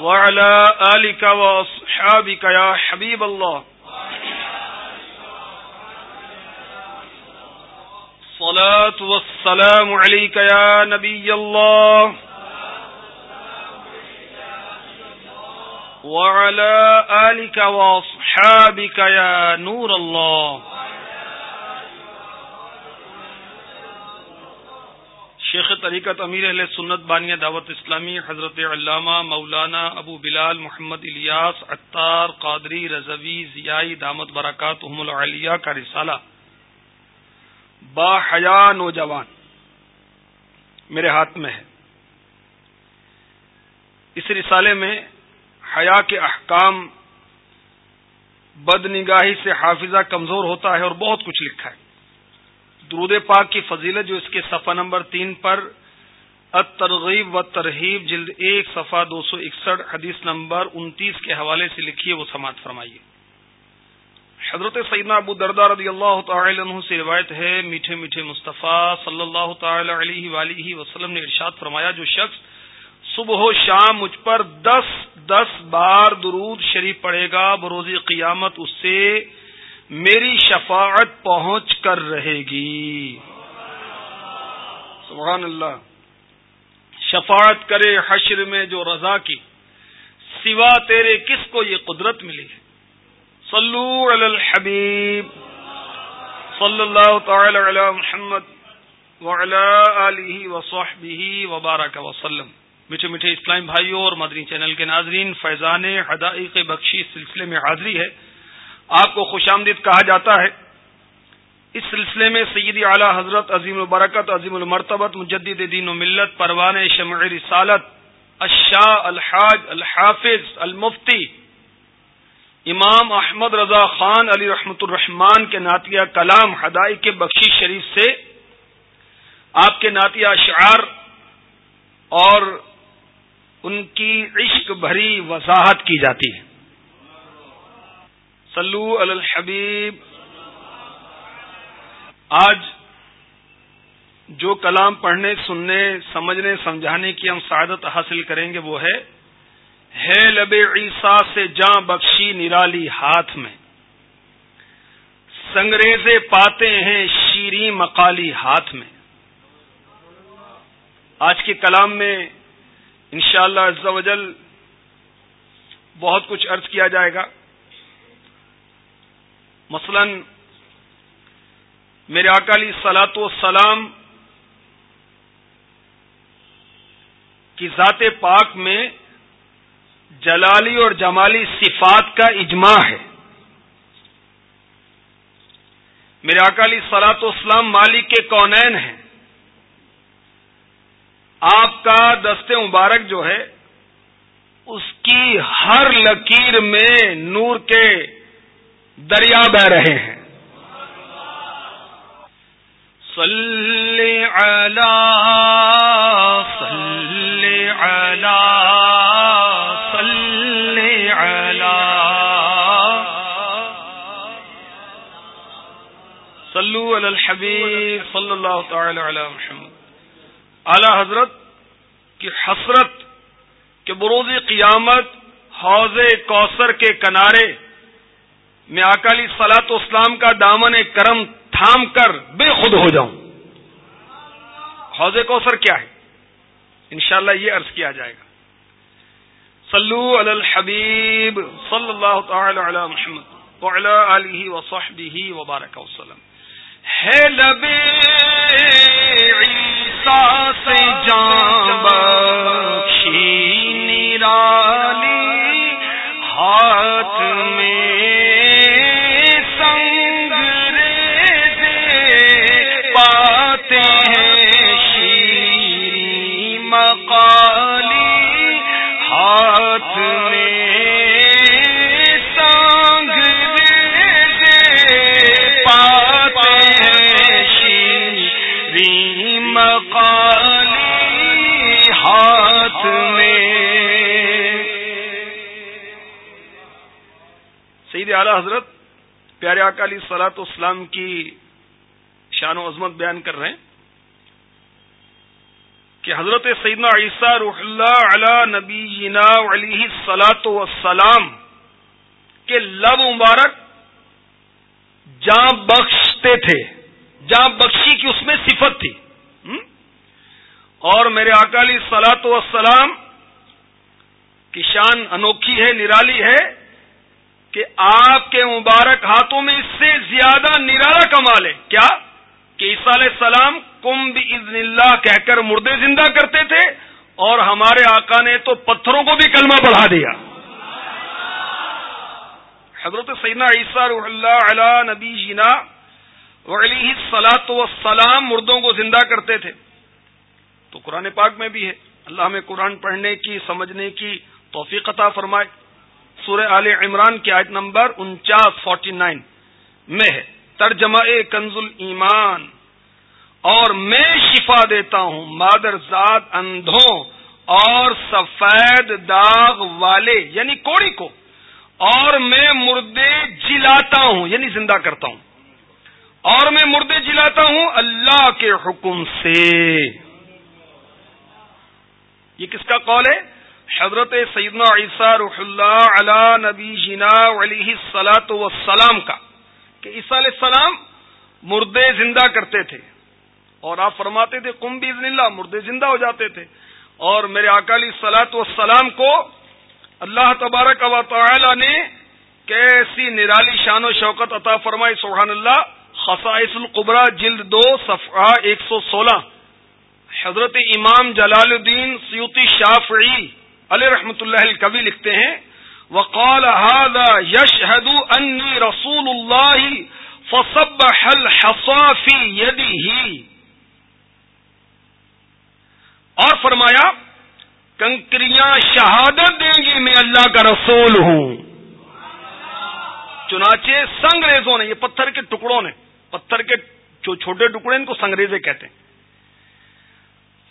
وعلى آلك وأصحابك يا حبيب الله. الصلاة والسلام عليك يا نبي الله. وعلى آلك وأصحابك يا نور الله. شیخ طریقت امیر اہل سنت بانیہ دعوت اسلامی، حضرت علامہ مولانا ابو بلال محمد الیاس اطار قادری رضوی ضیائی دامت برکات العلیہ کا رسالہ۔ با حیا نوجوان میرے ہاتھ میں ہے۔ اس رسالے میں حیا کے احکام بد نگاہی سے حافظہ کمزور ہوتا ہے اور بہت کچھ لکھا ہے۔ درود پاک کی فضیلت جو اس کے صفحہ نمبر تین پر ترغیب و ترہیب جلد ایک، صفحہ دو سو اکسٹھ، حدیث نمبر انتیس کے حوالے سے لکھی وہ سماعت فرمائیے۔ حضرت سیدنا ابو دردار رضی اللہ تعالی عنہ سے روایت ہے، میٹھے میٹھے مصطفیٰ صلی اللہ تعالی علیہ وآلہ وسلم نے ارشاد فرمایا، جو شخص صبح و شام مجھ پر دس دس بار درود شریف پڑے گا بروزی قیامت اس سے میری شفاعت پہنچ کر رہے گی۔ سبحان اللہ۔ شفاعت کرے حشر میں جو رضا کی، سوا تیرے کس کو یہ قدرت ملی؟ صلو علی الحبیب۔ صلی اللہ تعالی علی محمد وصحبہ وبارک وسلم۔ میٹھے میٹھے اسلام بھائیوں اور مدنی چینل کے ناظرین، فیضان حدائق بخشی سلسلے میں حاضری ہے۔ آپ کو خوش آمدید کہا جاتا ہے۔ اس سلسلے میں سیدی اعلی حضرت عظیم البرکت، عظیم المرتبت، مجدد دین و ملت، پروان شمع رسالت الشاہ الحاج، الحافظ، المفتی، امام احمد رضا خان علی رحمت الرحمان کے نعتیہ کلام ہدائی کے بخشی شریف سے آپ کے نعتیہ اشعار اور ان کی عشق بھری وضاحت کی جاتی ہے۔ صلو علی الحبیب۔ آج جو کلام پڑھنے، سننے، سمجھنے، سمجھانے کی ہم سعادت حاصل کریں گے وہ ہے ہے لب عیسا سے جاں بخشی نرالی ہاتھ میں۔ سنگریزے پاتے ہیں شیریں مقالی ہاتھ میں۔ آج کے کلام میں انشاءاللہ شاء اللہ بہت کچھ ارض کیا جائے گا۔ مثلا میرے اکالی سلاط و سلام کی ذات پاک میں جلالی اور جمالی صفات کا اجماع ہے۔ میرے اکالی سلاط و اسلام مالک کے کونین ہیں۔ آپ کا دست مبارک جو ہے، اس کی ہر لکیر میں نور کے دریا بہ رہے ہیں۔ صلی علی صلی علی صلی علی صلو علی الحبیب صلی اللہ تعالی علی محمد۔ اعلی حضرت کی حسرت کے بروز قیامت حوض کوثر کے کنارے میں اکالی سلاط اسلام کا دامن کرم تھام کر بے خود ہو جاؤں۔ حوض کوثر کیا ہے؟ انشاءاللہ یہ عرض کیا جائے گا۔ صلو علی الحبیب صلی اللہ تعالی علی محمد وعلی آلہ وصحبہ وبارک وسلم۔ ہے لبے عیسیٰ سے جان بخشی نیرالی ہاتھ میں مقالی ہاتھ میں۔ سید اعلی حضرت، پیارے اکالی سلاط اسلام کی شان و عظمت بیان کر رہے ہیں کہ حضرت سیدنا عیسیٰ روح اللہ علی نبینا علیہ سلاۃ وسلام کے لب مبارک جاں بخشتے تھے۔ جاں بخشی کی اس میں صفت تھی۔ اور میرے اکالی سلاط وسلام کی شان انوکھی ہے، نرالی ہے کہ آپ کے مبارک ہاتھوں میں اس سے زیادہ نرالا کمال ہے۔ کیا؟ کہ عیسیٰ علیہ السلام کم بھی اللہ کہہ کر مردے زندہ کرتے تھے اور ہمارے آقا نے تو پتھروں کو بھی کلمہ بڑھا دیا۔ حضرت سیدنا عیسیٰ رح اللہ علی نبی جینا علیہ سلاۃ وسلام مردوں کو زندہ کرتے تھے۔ تو قرآن پاک میں بھی ہے۔ اللہ ہمیں قرآن پڑھنے کی، سمجھنے کی توفیق عطا فرمائے۔ سورہ آل عمران کی آیت نمبر انچاس، فورٹی نائن میں ہے۔ ترجمہ کنز ایمان اور میں شفا دیتا ہوں مادر ذات اندھوں اور سفید داغ والے یعنی کوڑی کو۔ اور میں مردے جلاتا ہوں یعنی زندہ کرتا ہوں۔ اور میں مردے جلاتا ہوں اللہ کے حکم سے۔ یہ کس کا قول ہے؟ حضرت سیدنا عیسیٰ رح اللہ علی نبی جینا علیہ سلاۃ وسلام کا۔ کہ عیسیٰ علیہ السلام مردے زندہ کرتے تھے۔ اور آپ فرماتے تھے کم بھی اللہ، مردے زندہ ہو جاتے تھے۔ اور میرے اکالی سلاط وسلام کو اللہ تبارک و تعالی نے کیسی نرالی شان و شوکت عطا فرمائی، سبحان اللہ، خصائص القبرا جلد دو، صفحہ ایک سو سولہ۔ حضرت امام جلال الدین سیوتی شافعی علیہ رحمت اللہ کبھی لکھتے ہیں، وقال هذا يشهد انی رسول اللہ فصبح الحصا في يده اور فرمایا، کنکریاں شہادت دیں گی میں اللہ کا رسول ہوں۔ چنانچہ سنگریزوں نے، یہ پتھر کے ٹکڑوں نے، پتھر کے جو چھوٹے ٹکڑے ان کو سنگریزے کہتے ہیں۔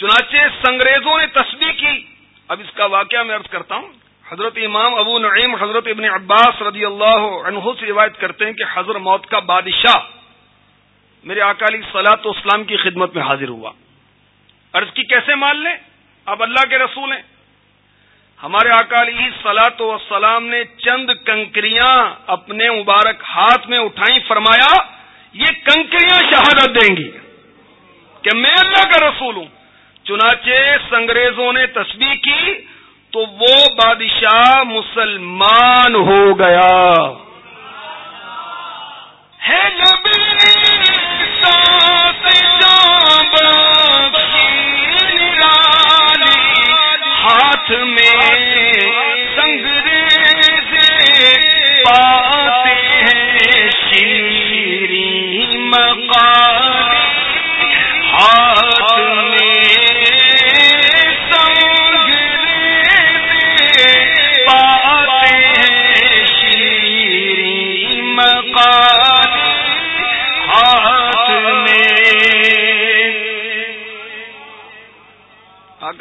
چنانچہ سنگریزوں نے تسبیح کی۔ اب اس کا واقعہ میں عرض کرتا ہوں۔ حضرت امام ابو نعیم، حضرت ابن عباس رضی اللہ عنہ سے روایت کرتے ہیں کہ حضرت موت کا بادشاہ میرے اکالی سلاط اسلام کی خدمت میں حاضر ہوا۔ عرض کی کیسے مان لیں؟ اب اللہ کے رسول ہیں۔ ہمارے اکالی سلاط وسلام نے چند کنکریاں اپنے مبارک ہاتھ میں اٹھائیں۔ فرمایا، یہ کنکریاں شہادت دیں گی کہ میں اللہ کا رسول ہوں۔ چنانچہ سنگریزوں نے تسبیح کی تو وہ بادشاہ مسلمان ہو گیا۔ ہے ہاتھ میں سنگریز پاتے ہیں شیری مقالی ہاتھ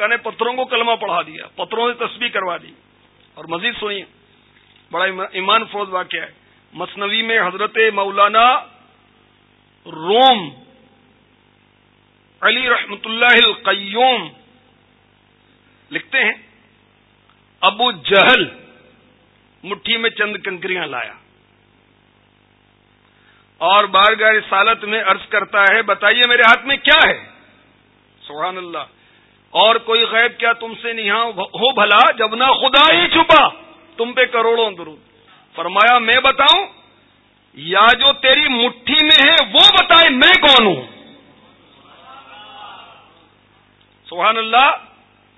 نے پتھروں کو کلمہ پڑھا دیا، پتھروں سے تسبیح کروا دی۔ اور مزید سنیے، بڑا ایمان فروز واقعہ ہے۔ مصنوی میں حضرت مولانا روم، علی رحمت اللہ القیوم لکھتے ہیں، ابو جہل مٹھی میں چند کنکریاں لایا۔ اور بارگاہ سالت میں عرض کرتا ہے، بتائیے میرے ہاتھ میں کیا ہے؟ سبحان اللہ۔ اور کوئی غیب کیا تم سے نہیں ہاں، ہو بھلا، جب نہ خدا ہی چھپا، تم پہ کروڑوں درود۔ فرمایا، میں بتاؤں، یا جو تیری مٹھی میں ہے، وہ بتائے میں کون ہوں؟ سبحان اللہ،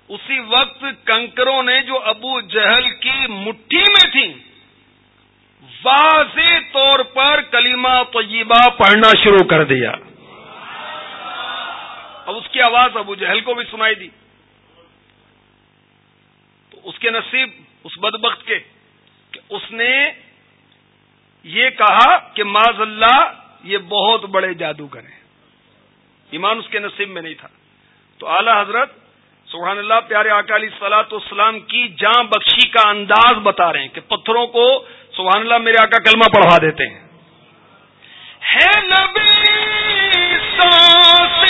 اسی وقت کنکروں نے جو ابو جہل کی مٹھی میں تھی واضح طور پر کلیمہ طیبہ پڑھنا شروع کر دیا۔ اب اس کی آواز ابو جہل کو بھی سنائی دی۔ تو اس کے نصیب، اس بدبخت کے، کہ اس نے یہ کہا کہ معذ اللہ، یہ بہت بڑے جادوگر ہیں۔ ایمان اس کے نصیب میں نہیں تھا۔ تو اعلی حضرت، سبحان اللہ، پیارے اکالی سلاط اسلام کی جاں بخشی کا انداز بتا رہے ہیں کہ پتھروں کو سبحان اللہ میرے آقا کلمہ پڑھوا دیتے ہیں۔ ہے نبی سانس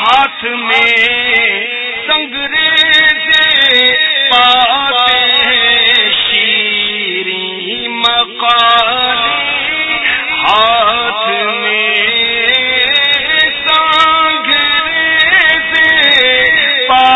ہاتھ میں سنگرے سے پاتے شیری مقالی، ہاتھ میں سنگرے سے پاتے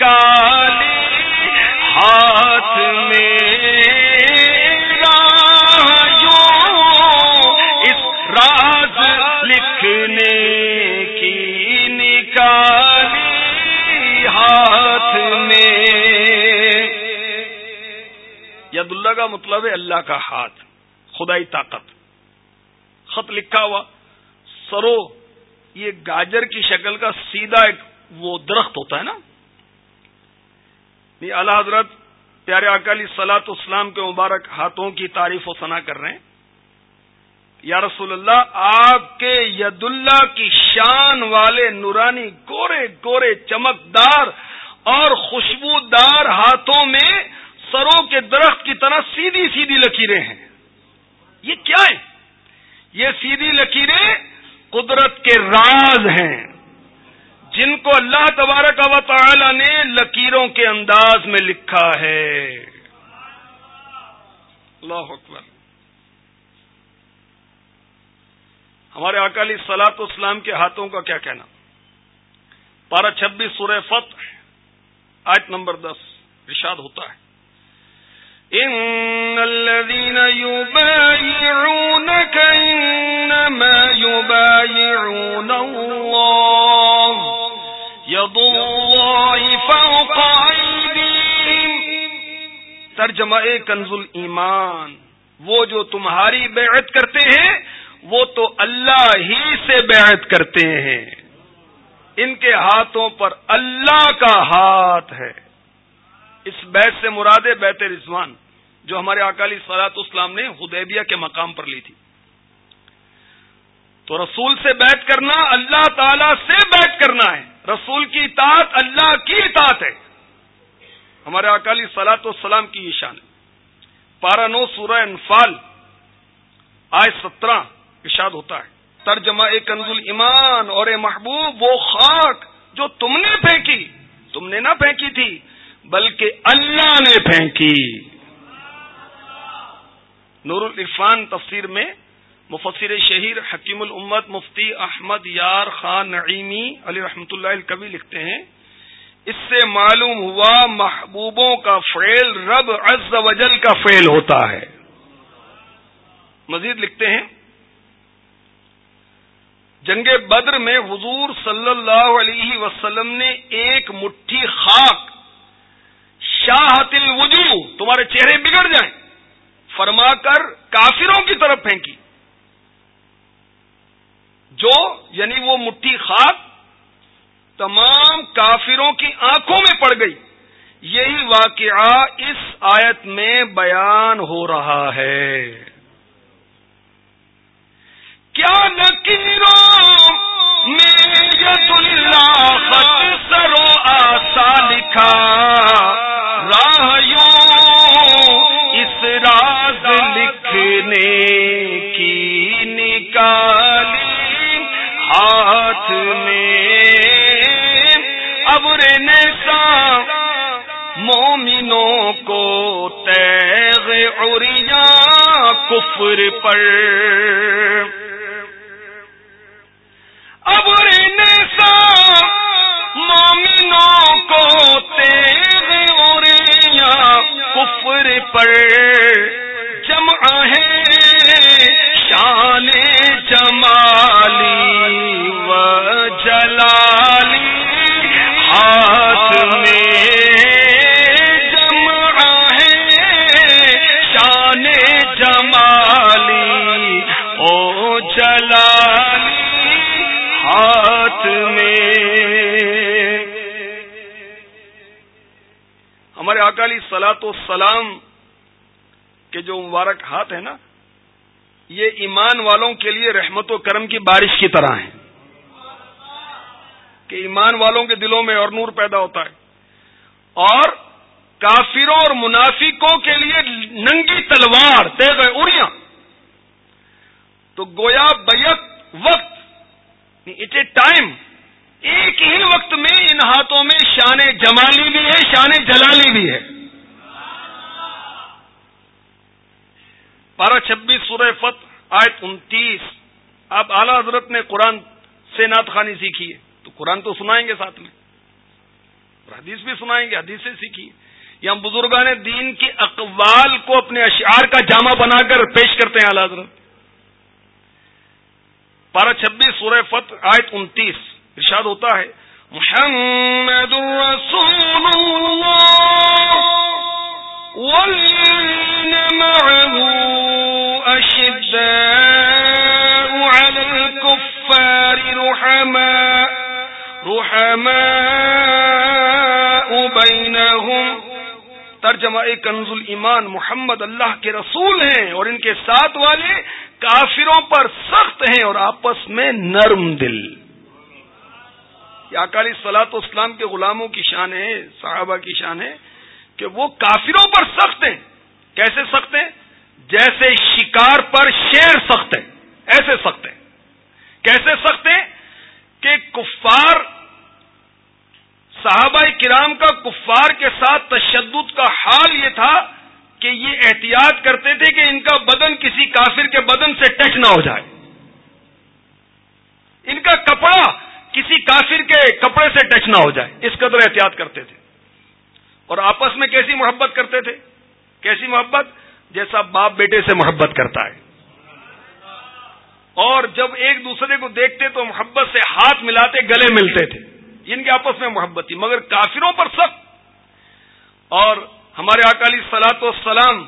نکالی ہاتھ میں راہ اس راز لکھنے کی نکالی ہاتھ میں ید اللہ کا مطلب ہے اللہ کا ہاتھ خدائی طاقت خط لکھا ہوا سرو یہ گاجر کی شکل کا سیدھا ایک وہ درخت ہوتا ہے نا یہ اعلی حضرت پیارے اکالی سلاط اسلام کے مبارک ہاتھوں کی تعریف و ثنا کر رہے ہیں۔ یا رسول اللہ، آپ کے ید اللہ کی شان والے نورانی گورے گورے چمکدار اور خوشبودار ہاتھوں میں سروں کے درخت کی طرح سیدھی سیدھی لکیریں ہیں۔ یہ کیا ہے یہ سیدھی لکیریں قدرت کے راز ہیں۔ جن کو اللہ تبارک و تعالی نے لکیروں کے انداز میں لکھا ہے۔ اللہ اکبر۔ ہمارے اکالی سلاط اسلام کے ہاتھوں کا کیا کہنا؟ پارہ چھبیس سورہ فتح، آیت نمبر دس رشاد ہوتا ہے۔ ان الذين يبايعونك انما يبايعون الله يد الله فوق ايديهم ترجمہ کنز ایمان وہ جو تمہاری بیعت کرتے ہیں، وہ تو اللہ ہی سے بیعت کرتے ہیں۔ ان کے ہاتھوں پر اللہ کا ہاتھ ہے۔ اس بیت سے مراد بیت رضوان، جو ہمارے اکالی سلاط اسلام نے حدیبیہ کے مقام پر لی تھی۔ تو رسول سے بیت کرنا اللہ تعالی سے بیت کرنا ہے۔ رسول کی اطاعت اللہ کی اطاعت ہے۔ ہمارے اکالی سلاط اسلام کی یہ شان ہے۔ پارا نو سورہ انفال آئے سترہ ارشاد ہوتا ہے۔ ترجمہ اے کنز ایمان اور اے محبوب، وہ خاک جو تم نے پھینکی۔ تم نے نہ پھینکی تھی بلکہ اللہ نے پھینکی۔ نور العرفان تفسیر میں مفسر شہیر حکیم الامت مفتی احمد یار خان نعیمی علی رحمۃ اللہ الکبی لکھتے ہیں۔ اس سے معلوم ہوا محبوبوں کا فعل رب عز وجل کا فعل ہوتا ہے۔ مزید لکھتے ہیں۔ جنگ بدر میں حضور صلی اللہ علیہ وسلم نے ایک مٹھی خاک شاہت الوجو تمہارے چہرے بگڑ جائیں۔ فرما کر کافروں کی طرف پھینکی۔ جو یعنی وہ مٹھی خاک، تمام کافروں کی آنکھوں میں پڑ گئی۔ یہی واقعہ اس آیت میں بیان ہو رہا ہے۔ کیا نکیروں میں سرو آسا لکھا؟ لکھنے کی نکالی، ہاتھ میں ابر نیسا مومنوں کو تیغ اوریا کفر پر۔ ابر نیسا مومنوں کو تیغ اوریا کفر پر۔ جمع ہے شان جمالی و جلالی ہاتھ میں ہمارے اکالی سلاط و سلام کے جو مبارک ہاتھ ہیں نا، یہ ایمان والوں کے لیے رحمت و کرم کی بارش کی طرح ہیں کہ ایمان والوں کے دلوں میں اور نور پیدا ہوتا ہے۔ اور کافروں اور منافقوں کے لیے ننگی تلوار تیز اڑیاں تو گویا بیک وقت اٹ اے ٹائم ایک ہی وقت میں ان ہاتھوں میں شان جمالی بھی ہے، شان جلالی بھی ہے۔ بارہ چھبیس سورہ فت آیت انتیس۔ آپ اعلی حضرت نے قرآن سے نعت خانی سیکھی ہے۔ تو قرآن تو سنائیں گے ساتھ میں۔ اور حدیث بھی سنائیں گے، حدیث سے سیکھی یا بزرگان دین کی اقوال کو اپنے اشعار کا جامع بنا کر پیش کرتے ہیں اعلی حضرت۔ بارہ چھبیس سورہ فت آیت انتیس۔ ارشاد ہوتا ہے، محمد رسول اللہ! والذین معه اشداء على الكفار رحماء رحماء بينهم. ترجمہ کنز ایمان محمد اللہ کے رسول ہیں اور ان کے ساتھ والے کافروں پر سخت ہیں اور آپس میں نرم دل۔ یہ اکالی سلاط اسلام کے غلاموں کی شان ہے، صحابہ کی شان ہے۔ کہ وہ کافروں پر سخت ہیں۔ کیسے سخت ہیں؟ جیسے شکار پر شیر سخت ہے ایسے سخت ہیں۔ کیسے سخت ہیں؟ کہ کفار، صحابہ کرام کا کفار کے ساتھ تشدد کا حال یہ تھا کہ یہ احتیاط کرتے تھے کہ ان کا بدن کسی کافر کے بدن سے ٹچ نہ ہو جائے۔ ان کا کپڑا کسی کافر کے کپڑے سے ٹچ نہ ہو جائے۔ اس قدر احتیاط کرتے تھے۔ اور آپس میں کیسی محبت کرتے تھے؟ کیسی محبت؟ جیسا باپ بیٹے سے محبت کرتا ہے۔ اور جب ایک دوسرے کو دیکھتے تو محبت سے ہاتھ ملاتے، گلے ملتے تھے۔ جن کے آپس میں محبت تھی، مگر کافروں پر سخت۔ اور ہمارے اکالی سلاط و سلام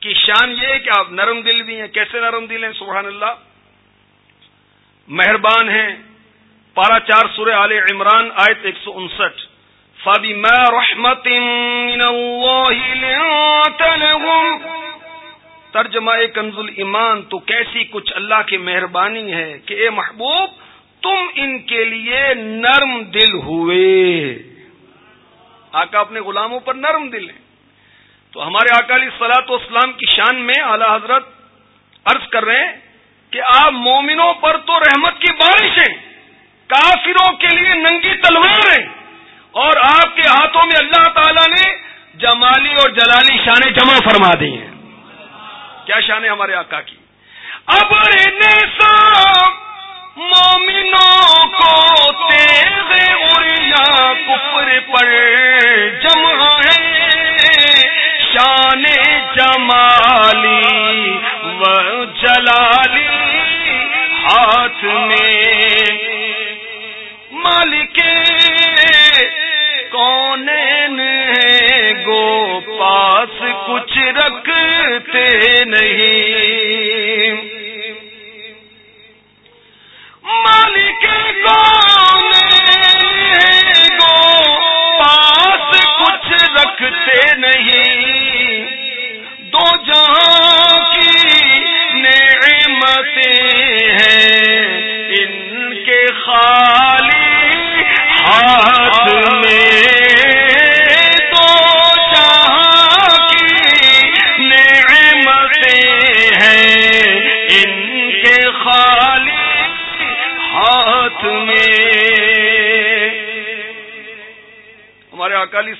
کی شان یہ ہے کہ آپ نرم دل بھی ہیں۔ کیسے نرم دل ہیں؟ سبحان اللہ۔ مہربان ہیں۔ پارا چار سورہ آل عمران، آیت ایک سو انسٹھ۔ فابی میں رحمت ترجمہ کنز ایمان تو کیسی کچھ اللہ کی مہربانی ہے کہ اے محبوب، تم ان کے لیے نرم دل ہوئے۔ آقا اپنے غلاموں پر نرم دل ہیں۔ تو ہمارے اکالی سلاط و اسلام کی شان میں اعلی حضرت عرض کر رہے ہیں کہ آپ مومنوں پر تو رحمت کی بارش ہیں، کافروں کے لیے ننگی تلوار ہے اور آپ کے ہاتھوں میں اللہ تعالی نے جمالی اور جلالی شانیں جمع فرما دی ہیں۔ کیا شان ہے ہمارے آقا کی؟ اب مومنوں کو تیز اڑیا کفر پر جمع ہے۔ شان جمالی و جلالی ہاتھ میں رکھتے نہیں۔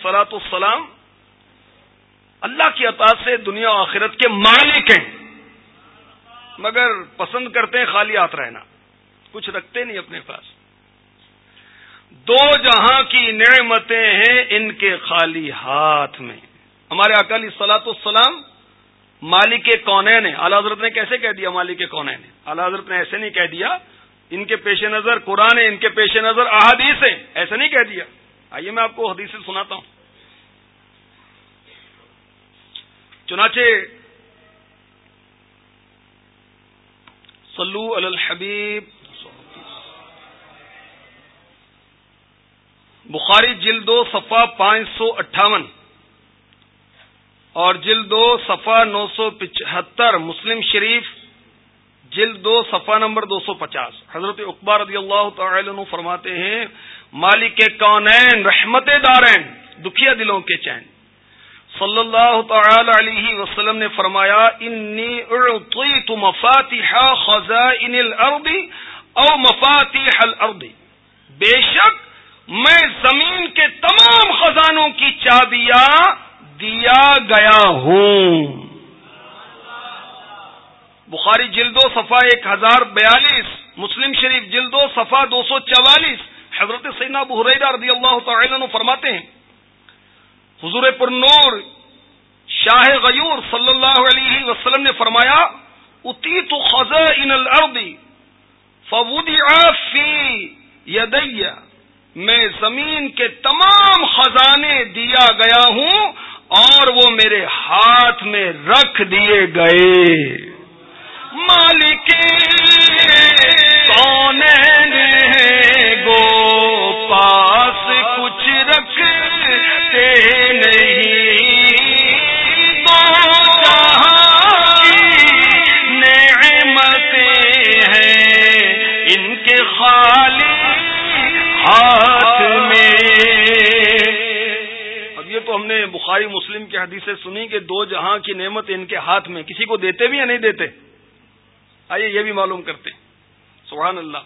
ہمارے السلام اللہ کی عطا سے دنیا و آخرت کے مالک ہیں۔ مگر پسند کرتے ہیں خالی ہاتھ رہنا۔ کچھ رکھتے نہیں اپنے پاس۔ دو جہاں کی نعمتیں ہیں ان کے خالی ہاتھ میں۔ ہمارے اکالی سلاط السلام مالک کونین ہے اعلی حضرت نے کیسے کہہ دیا مالک کونین ہے اعلی حضرت نے ایسے نہیں کہہ دیا، ان کے پیش نظر قرآن ہے ان کے پیش نظر احادیث ہے ایسے نہیں کہہ دیا۔ آئیے میں آپ کو حدیث سے سناتا ہوں۔ چنانچہ صلو علی الحبیب۔ بخاری جلدو صفا پانچ سو اٹھاون۔ اور جلدو صفا نو سو پچہتر، مسلم شریف۔ جلد دو صفا نمبر دو سو پچاس۔ حضرت اقبا رضی اللہ تعالی عنہ فرماتے ہیں مالک کونین رحمت دارین دکھیا دلوں کے چین۔ صلی اللہ تعالی علیہ وسلم نے فرمایا، انی اعطیت مفاتیح خزائن الارض او مفاتیح الارض. بے شک، میں زمین کے تمام خزانوں کی چابیاں دیا گیا ہوں۔ بخاری جلدو صفا ایک ہزار بیالیس، مسلم شریف جلدو صفا دو سو چوالیس۔ حضرت سینا بحریرہ رضی اللہ تعالی عنہ فرماتے ہیں، حضور پر نور شاہ غیور صلی اللہ علیہ وسلم نے فرمایا اتی تو خزہ ان الردی فی یدیا میں زمین کے تمام خزانے دیا گیا ہوں اور وہ میرے ہاتھ میں رکھ دیے گئے۔ مالک کون گو پاس کچھ رکھتے نہیں؟ خالی ہاتھ میں؟ اب یہ تو ہم نے بخاری مسلم کی حدیثیں سنی کہ دو جہاں کی نعمت ان کے ہاتھ میں، کسی کو دیتے بھی یا نہیں دیتے؟ آئیے، یہ بھی معلوم کرتے سبحان اللہ۔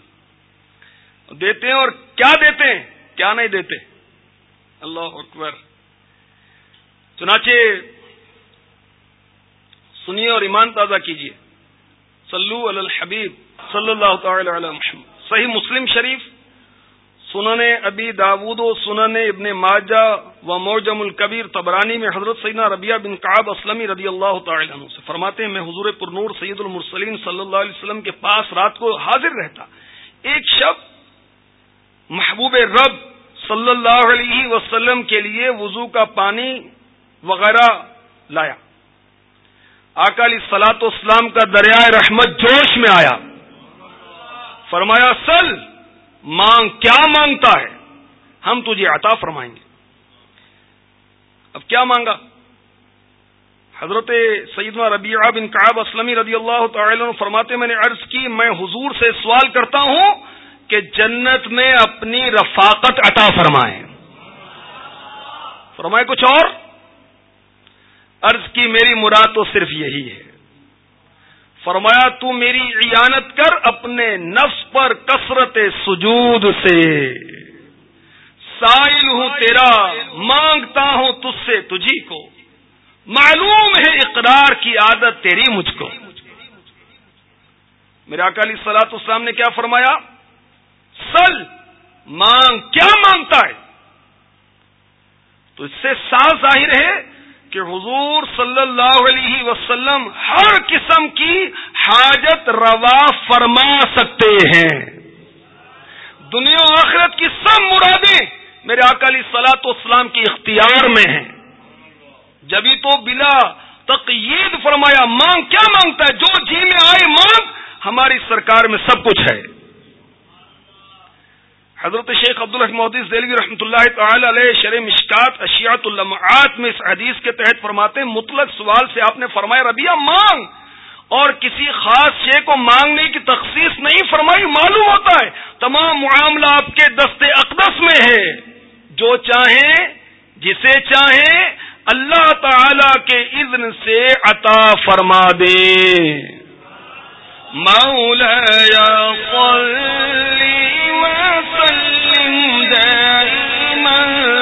دیتے ہیں اور کیا دیتے ہیں؟ کیا نہیں دیتے؟ اللہ اکبر۔ چنانچہ سنیے اور ایمان تازہ کیجیے۔ سلو الحبیب صلی اللہ تعالی علی محمد۔ صحیح مسلم شریف سنن ابی داود و سنن ابن ماجہ و موجم الکبیر تبرانی میں حضرت سیدنا ربیہ بن کعب اسلمی رضی اللہ تعالی عنہ سے فرماتے ہیں، میں حضور پر نور سید المرسلین صلی اللہ علیہ وسلم کے پاس رات کو حاضر رہتا۔ ایک شب محبوب رب صلی اللہ علیہ وسلم کے لیے وضو کا پانی وغیرہ لایا۔ اکالی سلاط اسلام کا دریائے رحمت جوش میں آیا۔ فرمایا سل مانگ کیا مانگتا ہے ہم تجھے عطا فرمائیں گے۔ اب کیا مانگا؟ حضرت سیدنا ربیعہ بن کعب اسلمی رضی اللہ تعالی عنہ فرماتے میں نے عرض کی، میں حضور سے سوال کرتا ہوں کہ جنت میں اپنی رفاقت عطا فرمائیں۔ فرمائے کچھ اور؟ عرض کی، میری مراد تو صرف یہی ہے۔ فرمایا، تو میری عیانت کر اپنے نفس پر کثرت سجود سے۔ سائل ہوں تیرا، مانگتا ہوں تج سے، تجھی کو۔ معلوم ہے اقرار کی عادت تیری، مجھ کو۔ میرے اکالی سلاط اسلام نے کیا فرمایا؟ سل، مانگ، کیا مانگتا ہے؟ تو اس سے ساز ظاہر ہے کہ حضور صلی اللہ علیہ وسلم ہر قسم کی حاجت روا فرما سکتے ہیں۔ دنیا و آخرت کی سب مرادیں میرے اکالی سلاط اسلام کی اختیار میں ہیں۔ جبھی تو بلا تقید فرمایا، مانگ، کیا مانگتا ہے؟ جو جی میں آئے مانگ، ہماری سرکار میں سب کچھ ہے۔ حضرت شیخ عبد الحمدیز دہلوی رحمۃ اللہ تعالی علیہ شر مشکات اشیات المعات میں اس حدیث کے تحت فرماتے ہیں، مطلق سوال سے آپ نے فرمایا ربیہ مانگ۔ اور کسی خاص شے کو مانگنے کی تخصیص نہیں فرمائی، معلوم ہوتا ہے۔ تمام معاملہ آپ کے دست اقدس میں ہے۔ جو چاہیں، جسے چاہیں، اللہ تعالی کے اذن سے عطا فرما دے۔ مولا یا صلی ہاں۔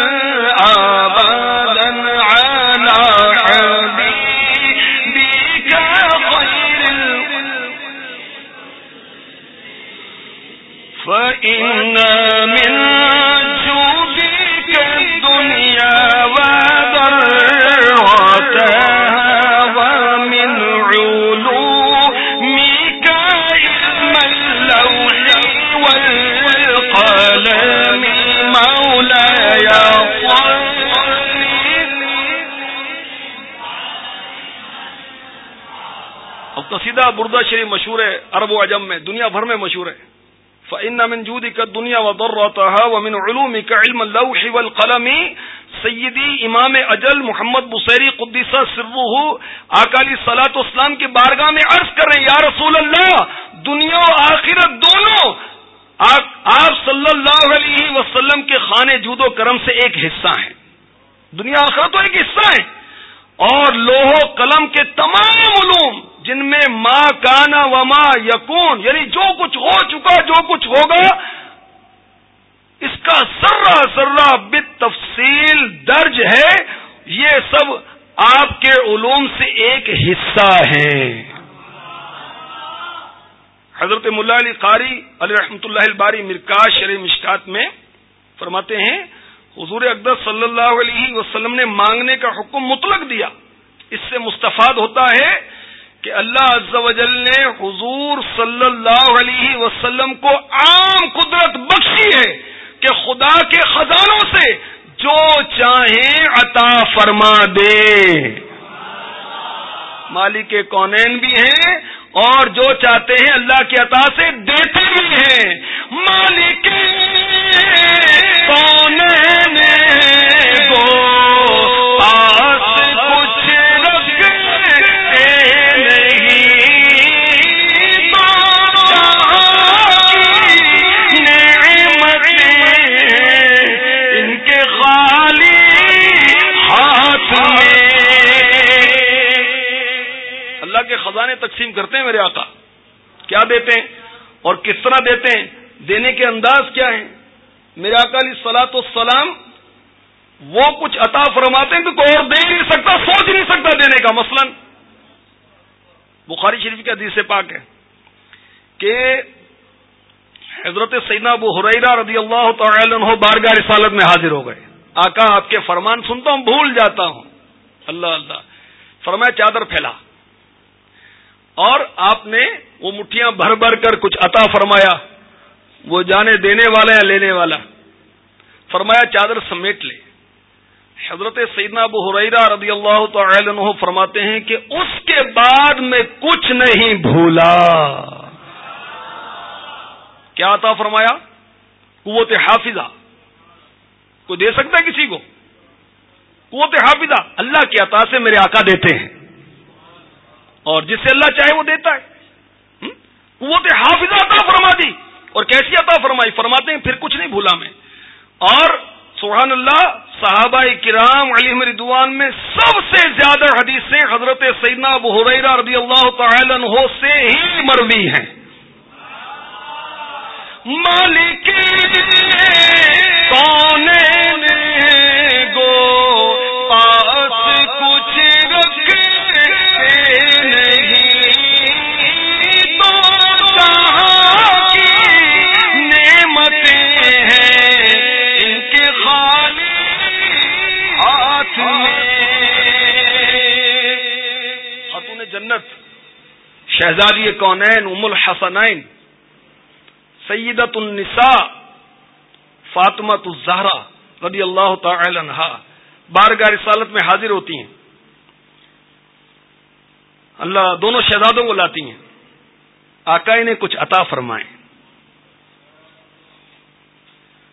عرب و اجم میں، دنیا بھر میں مشہور ہے۔ فن امن جودی کا دنیا و دور ومن علوم کا علم اللہ والقلم سیدی امام اجل محمد بسری قدیسہ سرو اکالی سلاط اسلام کی بارگاہ میں عرض کر رہے ہیں، یا رسول اللہ، دنیا و آخرت دونوں آپ صلی اللہ علیہ وسلم کے خانے جود و کرم سے ایک حصہ ہیں۔ دنیا آخرت تو ایک حصہ ہے اور لوہو قلم کے تمام علوم جن میں ماں کانا وما یقون یعنی جو کچھ ہو چکا، جو کچھ ہوگا اس کا ذرہ ذرہ بت تفصیل درج ہے، یہ سب آپ کے علوم سے ایک حصہ ہے۔ حضرت ملا علی قاری علی رحمۃ اللہ الباری مرکاز شریف مشکات میں فرماتے ہیں، حضور اقدر صلی اللہ علیہ وسلم نے مانگنے کا حکم مطلق دیا۔ اس سے مستفاد ہوتا ہے کہ اللہ عز و جل نے حضور صلی اللہ علیہ وسلم کو عام قدرت بخشی ہے کہ خدا کے خزانوں سے جو چاہیں عطا فرما دے۔ مالک کونین بھی ہیں اور جو چاہتے ہیں اللہ کی عطا سے دیتے بھی ہیں۔ مالک کونین خزانے تقسیم کرتے ہیں میرے آقا؟ کیا دیتے ہیں؟ اور کس طرح دیتے ہیں؟ دینے کے انداز کیا ہیں؟ میرے آقا علی سلاۃ السلام وہ کچھ عطا فرماتے ہیں کہ کوئی اور دے ہی نہیں سکتا، سوچ نہیں سکتا دینے کا، مثلا۔ بخاری شریف کے حدیث پاک ہے کہ حضرت سیدنا ابو حریرہ رضی اللہ تعالی عنہ بارگاہ رسالت میں حاضر ہو گئے۔ آقا، آپ کے فرمان سنتا ہوں، بھول جاتا ہوں۔ اللہ اللہ۔ فرمایا، چادر پھیلا۔ اور آپ نے وہ مٹھیاں بھر بھر کر کچھ عطا فرمایا، وہ جانے دینے والا یا لینے والا؟ فرمایا، چادر سمیٹ لے۔ حضرت سیدنا ابو حریرہ رضی اللہ تعالی عنہ فرماتے ہیں کہ اس کے بعد میں کچھ نہیں بھولا۔ کیا عطا فرمایا؟ قوت حافظہ۔ کوئی دے سکتا ہے کسی کو؟ قوت حافظہ۔ اللہ کی عطا سے میرے آقا دیتے ہیں۔ اور جس سے اللہ چاہے وہ دیتا ہے۔ وہ تو حافظ عطا فرما دی۔ اور کیسی عطا فرمائی؟ فرماتے ہیں، پھر کچھ نہیں بھولا میں۔ اور سبحان اللہ، صحابہ کرام علی مردوان میں سب سے زیادہ حدیثیں حضرت سیدنا ابو حریرہ رضی اللہ تعالی عنہ سے ہی مروی ہیں۔ مالک کون شہزادی کونین، ام الحسنین سیدت النساء فاطمت الزہرا رضی اللہ تعالی عنہا۔ بارگاہ رسالت میں حاضر ہوتی ہیں۔ اللہ دونوں شہزادوں کو لاتی ہیں۔ آکائی نے کچھ عطا فرمائے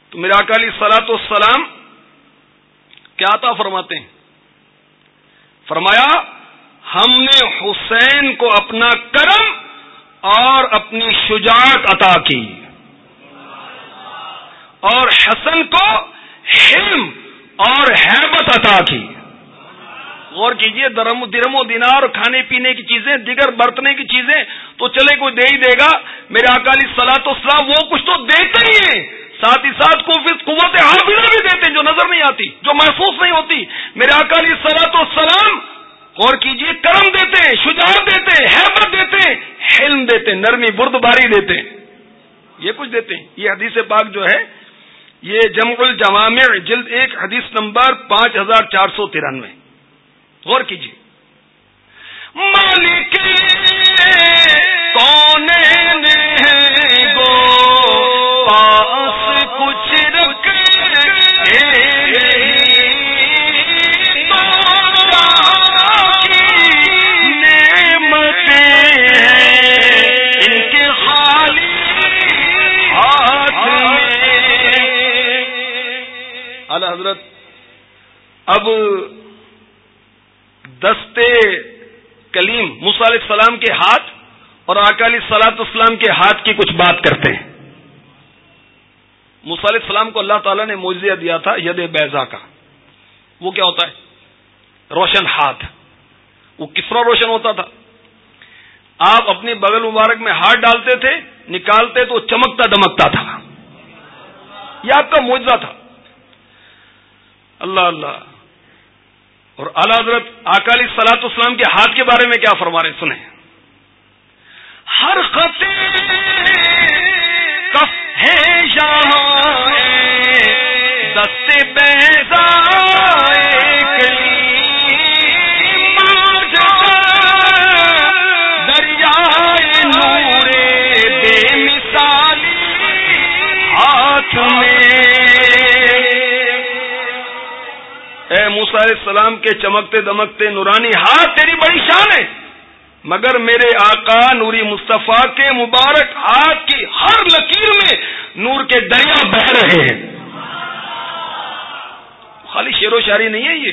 تو میرا اکالی سلاط السلام کیا عطا فرماتے ہیں؟ فرمایا ہم نے حسین کو اپنا کرم اور اپنی شجاعت عطا کی۔ اور حسن کو حلم اور حیبت عطا کی۔ غور کیجیے، درم درم و دینار، کھانے پینے کی چیزیں، دیگر برتنے کی چیزیں تو چلے کوئی دے ہی دے گا۔ میرے اکالی سلاط اسلام وہ کچھ تو دیتے ہی ہیں۔ ساتھ ہی ساتھ قوت حافظہ بھی دیتے ہیں جو نظر نہیں آتی، جو محسوس نہیں ہوتی۔ میرے اکالی سلاط السلام غور کیجیے، کرم دیتے ہیں شجاعت دیتے ہیں حیبت دیتے ہیں، حلم دیتے ہیں، نرمی برد باری دیتے ہیں۔ یہ کچھ دیتے ہیں۔ یہ حدیث پاک جو ہے، یہ جمع الجوامع، جلد ایک، حدیث نمبر پانچ ہزار چار سو ترانوے۔ غور کیجیے مالک کون گو؟ پاس کچھ رکھ حضرت اب دستے کلیم علیہ السلام کے ہاتھ اور اکالی سلاط اسلام کے ہاتھ کی کچھ بات کرتے ہیں۔ علیہ السلام کو اللہ تعالیٰ نے موجودہ دیا تھا، ید بیزا کا۔ وہ کیا ہوتا ہے؟ روشن ہاتھ۔ وہ کس طرح روشن ہوتا تھا؟ آپ اپنی بغل مبارک میں ہاتھ ڈالتے تھے، نکالتے تو چمکتا دمکتا تھا۔ یہ آپ کا معجزہ تھا۔ اللہ اللہ. اور اعلی حضرت اکالی سلاط اسلام کے ہاتھ کے بارے میں کیا فرما رہے سنیں. ہر خطے کف ہے دستے بیزا علیہ السلام کے چمکتے دمکتے نورانی ہاتھ تیری بڑی شان ہے۔ مگر میرے آقا نوری مصطفیٰ کے مبارک ہاتھ کی ہر لکیر میں نور کے دریا بہ رہے ہیں۔ خالی شیر و شاعری نہیں ہے یہ۔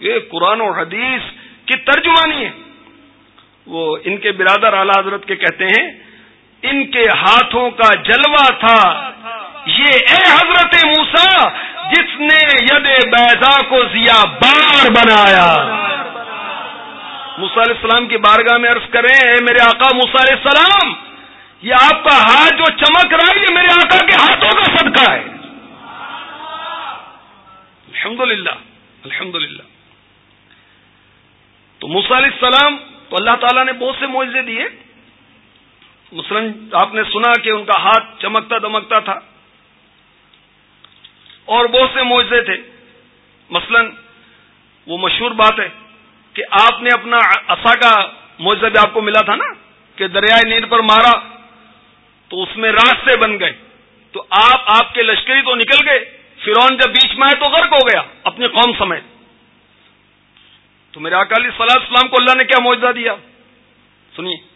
یہ قرآن و حدیث کی ترجمانی ہے۔ وہ ان کے برادر اعلی حضرت کے کہتے ہیں، ان کے ہاتھوں کا جلوہ تھا۔ یہ اے حضرت موسا جس نے ید بیضا کو ضیا بار بنایا۔ علیہ السلام کی بارگاہ میں عرض کریں، اے میرے آقا علیہ السلام، یہ آپ کا ہاتھ جو چمک رہا ہے، یہ میرے آقا کے ہاتھوں کا صدقہ ہے۔ الحمد للہ الحمد للہ تو علیہ السلام، تو اللہ تعالیٰ نے بہت سے معاوضے دیے۔ مثلاً آپ نے سنا کہ ان کا ہاتھ چمکتا دمکتا تھا۔ اور بہت سے معجزے تھے۔ مثلا وہ مشہور بات ہے کہ آپ نے اپنا اصا کا معجزہ بھی آپ کو ملا تھا نا، کہ دریائے نیل پر مارا تو اس میں راستے بن گئے۔ تو آپ آپ کے لشکری تو نکل گئے فرون جب بیچ میں آئے تو غرق ہو گیا اپنی قوم سمیت۔ تو میرے اکالی صلاح السلام کو اللہ نے کیا معجزہ دیا؟ سنیے۔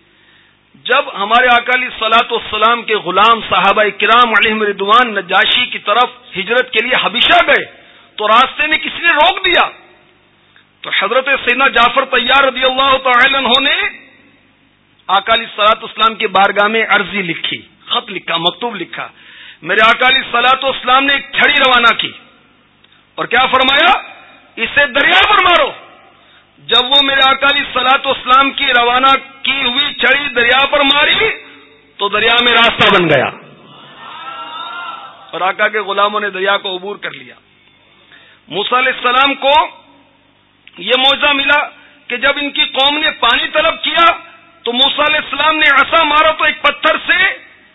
جب ہمارے اکالی سلاط والسلام کے غلام صحابہ کرام علیہ مردوان نجاشی کی طرف ہجرت کے لیے حبیشہ گئے، تو راستے میں کسی نے روک دیا۔ تو حضرت سینا جعفر طیار رضی اللہ تعالی عنہ نے اکالی سلاط اسلام کی بارگاہ میں عرضی لکھی، خط لکھا، مکتوب لکھا۔ میرے اکالی سلاط اسلام نے ایک چھڑی روانہ کی۔ اور کیا فرمایا؟ اسے دریا پر مارو۔ جب وہ میرے اکالی سلاط اسلام کی روانہ کی ہوئی چھڑی دریا پر ماری تو دریا میں راستہ بن گیا۔ اور آقا کے غلاموں نے دریا کو عبور کر لیا۔ موسا علیہ السلام کو یہ موضاء ملا کہ جب ان کی قوم نے پانی طلب کیا تو موسا علیہ السلام نے ایسا مارا تو ایک پتھر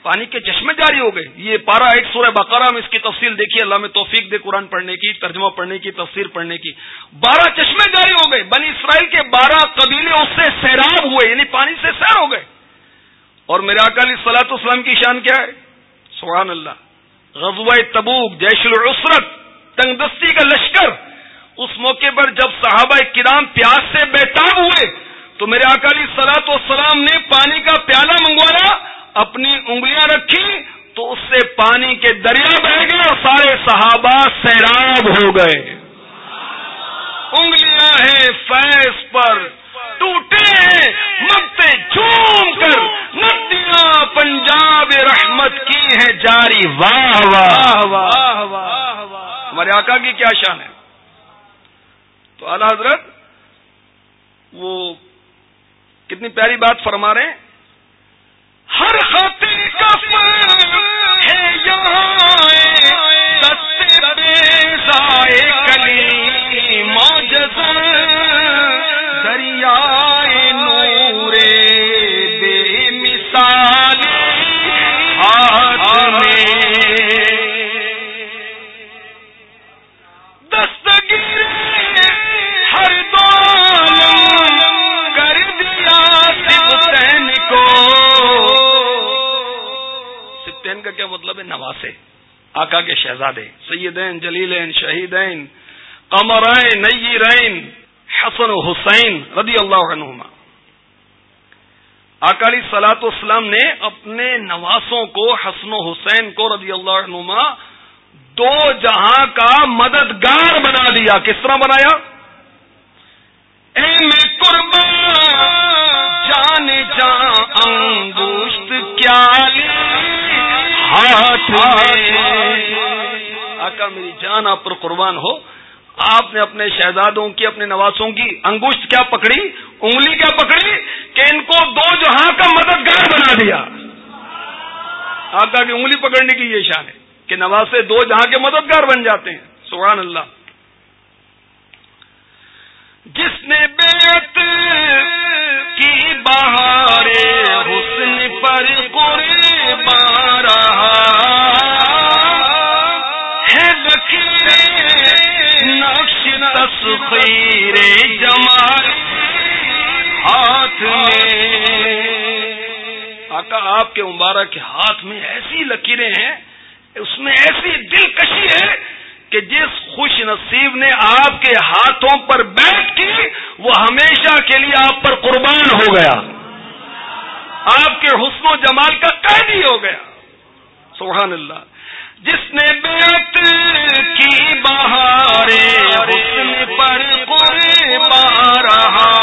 پانی کے چشمے جاری ہو گئے۔ یہ پارا ایک سورہ بقرہ میں اس کی تفصیل دیکھیے۔ اللہ میں توفیق دے قرآن پڑھنے کی، ترجمہ پڑھنے کی، تفسیر پڑھنے کی۔ بارہ چشمے جاری ہو گئے۔ بنی اسرائیل کے بارہ قبیلے اس سے سیراب ہوئے یعنی پانی سے سیر ہو گئے۔ اور میرے اکالی سلاط اسلام کی شان کیا ہے؟ سبحان اللہ۔ غزوہ تبوک، جیش العسرت تنگ دستی کا لشکر۔ اس موقع پر جب صحابہ کرام پیاس سے بےتاب ہوئے، تو میرے اکالی سلاط والسلام نے پانی کا پیالہ منگوایا اپنی انگلیاں رکھی تو اس سے پانی کے دریا بہ گئے اور سارے صحابہ سیراب ہو گئے۔ انگلیاں ہیں فیض پر ٹوٹے ہیں جھوم کر۔ ندیاں پنجاب رحمت کی ہے جاری واہ واہ۔ واہ واہ۔ ہمارے آقا کی کیا شان ہے۔ تو اعلی حضرت وہ کتنی پیاری بات فرما رہے ہیں۔ ہر خطی کف ہے یہاں سائے کلی موجز دریائے نورے بے مثال ہاتھ میں کا کیا مطلب ہے؟ نواسے آقا کے شہزادے۔ سیدین، جلیلین، شہیدین قمرائن نیرین، حسن و حسین رضی اللہ عنہما۔ اکالی سلاط اسلام نے اپنے نواسوں کو، حسن و حسین کو رضی اللہ عنہما، دو جہاں کا مددگار بنا دیا۔ کس طرح بنایا؟ اے میں قربان، جان جان، انگوشت کیا ہاتھ آقا میری جان آپ پر قربان ہو۔ آپ نے اپنے شہزادوں کی، اپنے نواسوں کی انگوشت کیا پکڑی؟ انگلی کیا پکڑی کہ ان کو دو جہاں کا مددگار بنا دیا؟ آقا کی انگلی پکڑنے کی یہ شان ہے کہ نواسے دو جہاں کے مددگار بن جاتے ہیں۔ سبحان اللہ۔ جس نے بیت کی بہار حسن پر ہے نقش تصویر جمال ہاتھ میں۔ آقا، آپ کے مبارک ہاتھ میں ایسی لکیریں ہیں، اس میں ایسی دلکشی ہے کہ جس خوش نصیب نے آپ کے ہاتھوں پر بیٹھ کی، وہ ہمیشہ کے لیے آپ پر قربان ہو گیا۔ آپ کے حسن و جمال کا قیدی ہو گیا۔ سبحان اللہ۔ جس نے بیت کی بہارے حسن پر قربان رہا۔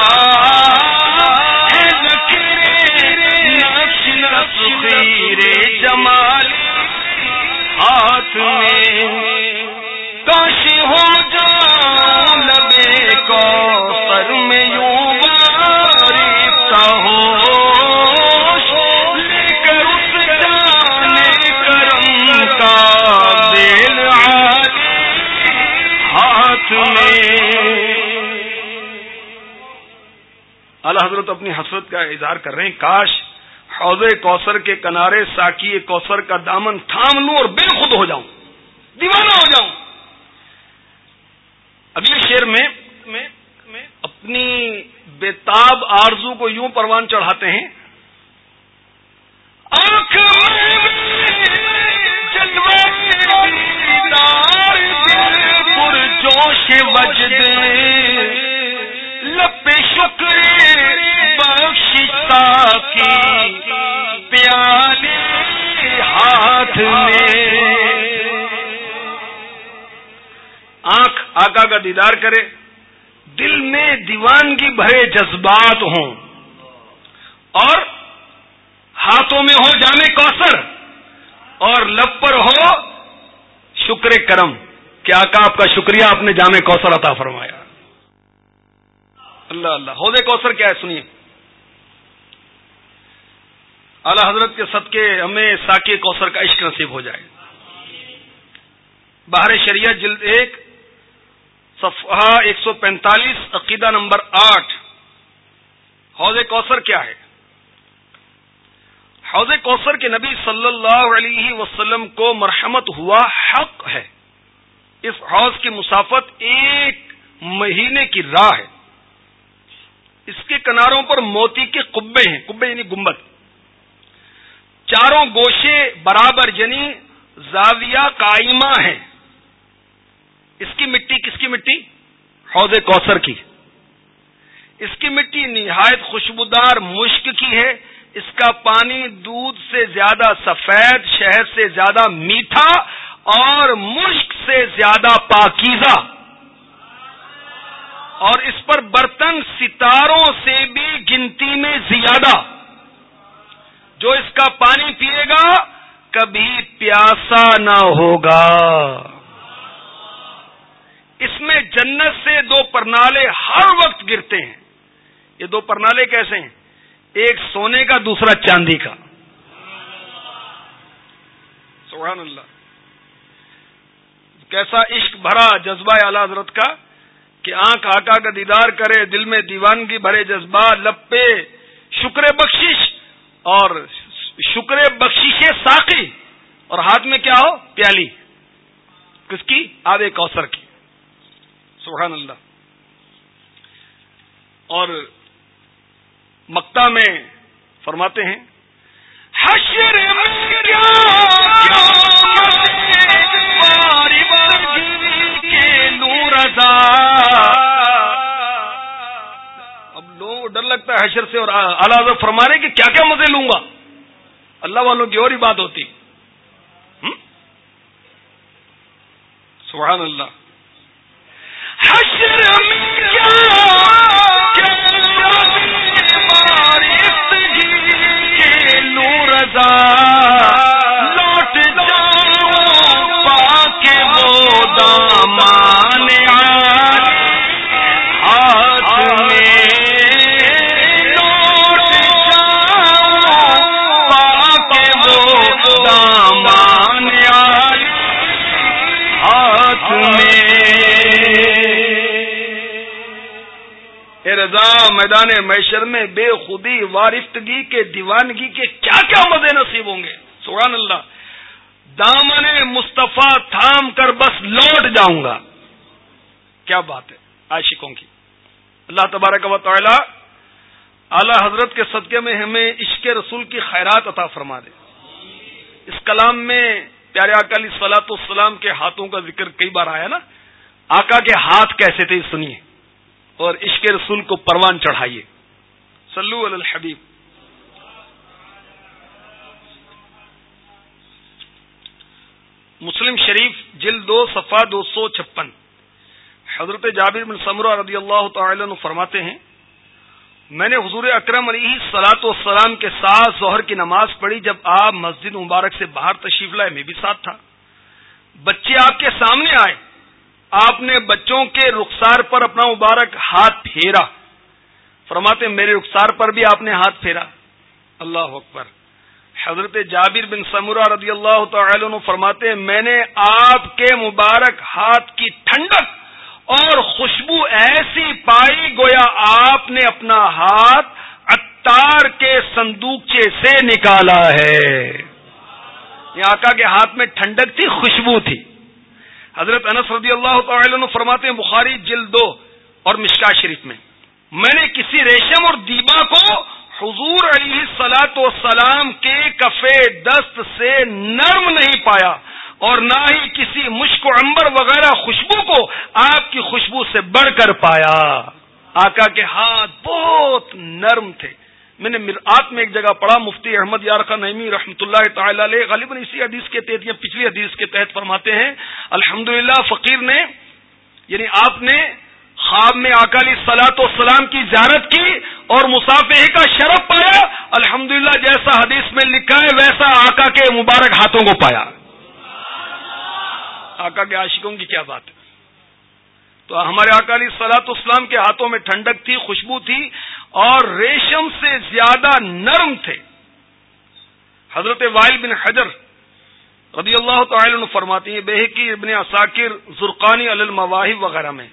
جمال ہاتھ میں حضرت اپنی حسرت کا اظہار کر رہے ہیں۔ کاش حوض کوثر کے کنارے ساکی کوثر کا دامن تھام لوں اور بے خود ہو جاؤں۔ دیوانہ ہو جاؤں۔ اگلے شیر میں اپنی بےتاب آرزو کو یوں پروان چڑھاتے ہیں۔ جوش وجد لپے شکر بخشتا کی پیالی ہاتھ میں آنکھ آقا کا دیدار کرے۔ دل میں دیوانگی بھرے جذبات ہوں اور ہاتھوں میں ہو جامع کوثر اور لب پر ہو شکر کرم کیا آقا آپ کا شکریہ آپ نے جامع کوثر عطا فرمایا۔ اللہ اللہ ہودے کوثر کیا ہے؟ سنیے۔ اعلی حضرت کے صدقے ہمیں ساکی کوثر کا عشق نصیب ہو جائے۔ باہر شریعت جلد ایک صفحہ ایک سو پینتالیس، عقیدہ نمبر آٹھ۔ حوض کوثر کیا ہے؟ حوض کوثر کے نبی صلی اللہ علیہ وسلم کو مرحمت ہوا حق ہے۔ اس حوض کی مسافت ایک مہینے کی راہ ہے۔ اس کے کناروں پر موتی کے کبے ہیں۔ کبے یعنی گمبت چاروں گوشے برابر یعنی زاویہ قائمہ ہیں۔ اس کی مٹی کس کی مٹی؟ حوض کوثر کی۔ اس کی مٹی نہایت خوشبودار مشک کی ہے۔ اس کا پانی دودھ سے زیادہ سفید، شہد سے زیادہ میٹھا اور مشک سے زیادہ پاکیزہ۔ اور اس پر برتن ستاروں سے بھی گنتی میں زیادہ۔ جو اس کا پانی پیے گا، کبھی پیاسا نہ ہوگا۔ جنت سے دو پرنالے ہر وقت گرتے ہیں۔ یہ دو پرنالے کیسے ہیں؟ ایک سونے کا، دوسرا چاندی کا۔ سبحان اللہ۔ کیسا عشق بھرا جذبہ اعلی حضرت کا کہ آنکھ آکا کا دیدار کرے، دل میں دیوانگی بھرے جذبہ، لپے، شکر بخشش اور شکر بخشش ساقی۔ اور ہاتھ میں کیا ہو؟ پیالی۔ کس کی؟ آب کوثر کی۔ سبحان اللہ۔ اور مکتا میں فرماتے ہیں، حشر اب لوگوں کو ڈر لگتا ہے حشر سے اور اعلیٰ فرما رہے کہ کیا کیا مزے لوں گا۔ اللہ والوں کی اور ہی بات ہوتی۔ سبحان اللہ۔ نور لوٹ میدان میشر میں بے خودی، وارفتگی کے، دیوانگی کے کیا کیا مزے نصیب ہوں گے؟ سبحان اللہ۔ دامن مصطفیٰ تھام کر بس لوٹ جاؤں گا۔ کیا بات ہے؟ عاشقوں کی۔ اللہ تبارک و تعالی اعلی حضرت کے صدقے میں ہمیں عشق رسول کی خیرات عطا فرما دے۔ اس کلام میں پیارے اکالی سلاط السلام کے ہاتھوں کا ذکر کئی بار آیا نا؟ آقا کے ہاتھ کیسے تھے؟ سنیے۔ اور عشق رسول کو پروان چڑھائیے۔ سلو الحبیب۔ مسلم شریف جلد دو صفا دو سو چھپن۔ حضرت جابر بن سمرہ رضی اللہ تعالی عنہ فرماتے ہیں، میں نے حضور اکرم علیہ سلاۃ والسلام کے ساتھ ظہر کی نماز پڑھی جب آپ مسجد مبارک سے باہر تشریف لائے، میں بھی ساتھ تھا۔ بچے آپ کے سامنے آئے۔ آپ نے بچوں کے رخسار پر اپنا مبارک ہاتھ پھیرا۔ فرماتے میرے رخسار پر بھی آپ نے ہاتھ پھیرا۔ اللہ اکبر۔ حضرت جابر بن سمورہ رضی اللہ تعالی عنہ فرماتے میں نے آپ کے مبارک ہاتھ کی ٹھنڈک اور خوشبو ایسی پائی گویا آپ نے اپنا ہاتھ اتار کے صندوقچے سے نکالا ہے۔ یہ آقا کے ہاتھ میں ٹھنڈک تھی، خوشبو تھی۔ حضرت انس رضی اللہ تعالی عنہ فرماتے ہیں، بخاری جلد دو اور مشکا شریف میں۔ میں نے کسی ریشم اور دیبا کو حضور علیہ سلاط و سلام کے کفے دست سے نرم نہیں پایا اور نہ ہی کسی مشک و امبر وغیرہ خوشبو کو آپ کی خوشبو سے بڑھ کر پایا۔ آقا کے ہاتھ بہت نرم تھے۔ میں نے مرآت میں ایک جگہ پڑھا، مفتی احمد یارخا نعمی رحمۃ اللہ تعالی علیہ، غالباً اسی حدیث کے تحت یا پچھلی حدیث کے تحت فرماتے ہیں الحمد فقیر نے یعنی آپ نے خواب میں اکالی سلاط و سلام کی زیارت کی اور مسافر کا شرف پایا الحمد جیسا حدیث میں لکھا ہے، ویسا آقا کے مبارک ہاتھوں کو پایا۔ آقا کے عاشقوں کی کیا بات ہے؟ تو ہمارے اکالی سلاط اسلام کے ہاتھوں میں ٹھنڈک تھی، خوشبو تھی اور ریشم سے زیادہ نرم تھے۔ حضرت وائل بن حجر رضی اللہ تعالی عنہ فرماتی ہیں بحقی ابن اساکر زرقانی المواہب وغیرہ میں۔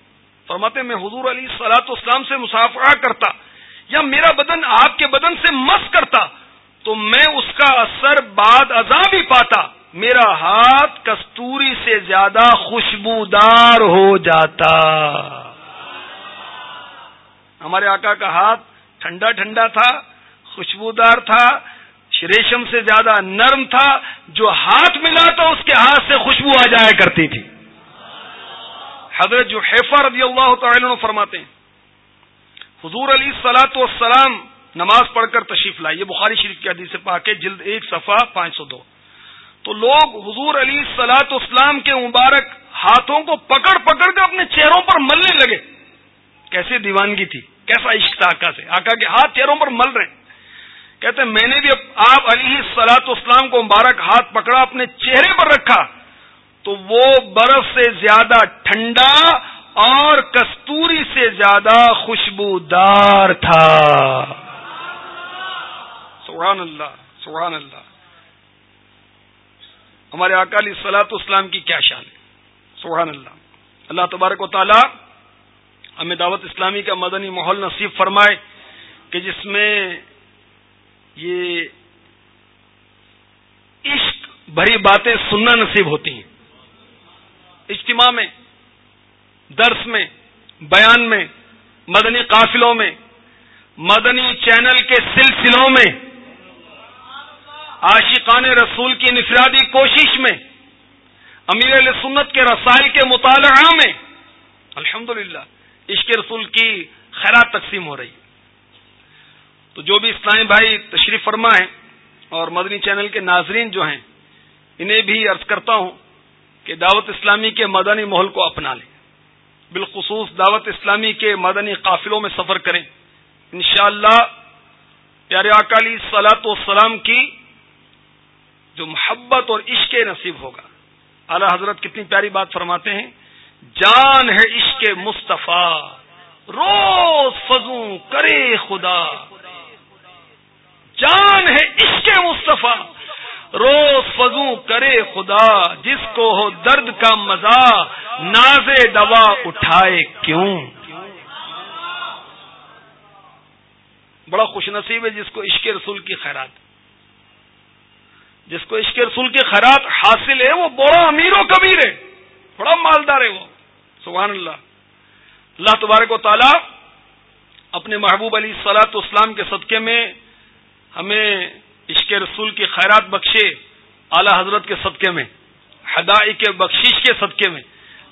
فرماتے میں حضور علی سلاط اسلام سے مسافرہ کرتا یا میرا بدن آپ کے بدن سے مس کرتا تو میں اس کا اثر بعد ازاں بھی پاتا۔ میرا ہاتھ کستوری سے زیادہ خوشبودار ہو جاتا۔ ہمارے آقا کا ہاتھ ٹھنڈا ٹھنڈا تھا، خوشبودار تھا ریشم سے زیادہ نرم تھا، جو ہاتھ ملا تو اس کے ہاتھ سے خوشبو آ جایا کرتی تھی۔ حضرت جو حیفا رضی اللہ تعالی عنہ فرماتے ہیں، حضور علی سلاۃ والسلام نماز پڑھ کر تشریف لائی یہ بخاری شریف کی حدیث سے پا کے جلد ایک صفحہ پانچ سو دو۔ تو لوگ حضور علی سلاط اسلام کے مبارک ہاتھوں کو پکڑ پکڑ کر اپنے چہروں پر ملنے لگے۔ کیسے دیوانگی تھی۔ کیسا عشق تھا آقا سے؟ آقا کے ہاتھ چہروں پر مل رہے کہتے ہیں، میں نے بھی آپ علی سلاط اسلام کو مبارک ہاتھ پکڑا، اپنے چہرے پر رکھا۔ تو وہ برف سے زیادہ ٹھنڈا اور کستوری سے زیادہ خوشبودار تھا۔ سبحان اللہ سبحان اللہ۔ ہمارے اکالی سلاط اسلام کی کیا شان ہے؟ سبحان اللہ۔ اللہ تبارک و تعالی ہمیں دعوت اسلامی کا مدنی ماحول نصیب فرمائے کہ جس میں یہ عشق بھری باتیں سننا نصیب ہوتی ہیں۔ اجتماع میں، درس میں، بیان میں، مدنی قافلوں میں، مدنی چینل کے سلسلوں میں، عاشقان رسول کی انفرادی کوشش میں، امیر علیہ سنت کے رسائل کے مطالعہ میں، الحمدللہ۔ عشق رسول کی خیرات تقسیم ہو رہی تو جو بھی اسلامی بھائی تشریف فرما ہے اور مدنی چینل کے ناظرین جو ہیں، انہیں بھی عرض کرتا ہوں کہ دعوت اسلامی کے مدنی ماحول کو اپنا لیں۔ بالخصوص دعوت اسلامی کے مدنی قافلوں میں سفر کریں۔ انشاءاللہ اللہ پیارے اکالی سلاط و سلام کی جو محبت اور عشق نصیب ہوگا۔ اعلی حضرت کتنی پیاری بات فرماتے ہیں۔ جان ہے عشق مصطفیٰ، روز فضوں کرے خدا۔ جان ہے عشق مصطفیٰ، روز فضوں کرے خدا۔ جس کو ہو درد کا مزہ ناز دوا اٹھائے کیوں؟ بڑا خوش نصیب ہے جس کو عشق رسول کی خیرات۔ جس کو عشق رسول کی خیرات حاصل ہے، وہ بڑا امیر و کبیر ہے۔ بڑا مالدار ہے وہ۔ سبحان اللہ۔ اللہ تبارک و تعالی اپنے محبوب علی سلاط اسلام کے صدقے میں ہمیں عشق رسول کی خیرات بخشے، اعلی حضرت کے صدقے میں ہدائی کے بخشش کے صدقے میں،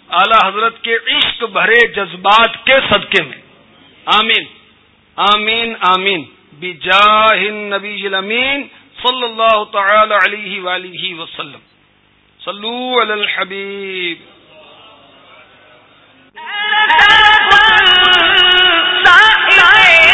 اعلی حضرت کے عشق بھرے جذبات کے صدقے میں۔ آمین۔ آمین آمین۔ بجاہ النبی الامین صلی اللہ تعالی علیہ وآلہ وسلم۔ صلو علی الحبیب۔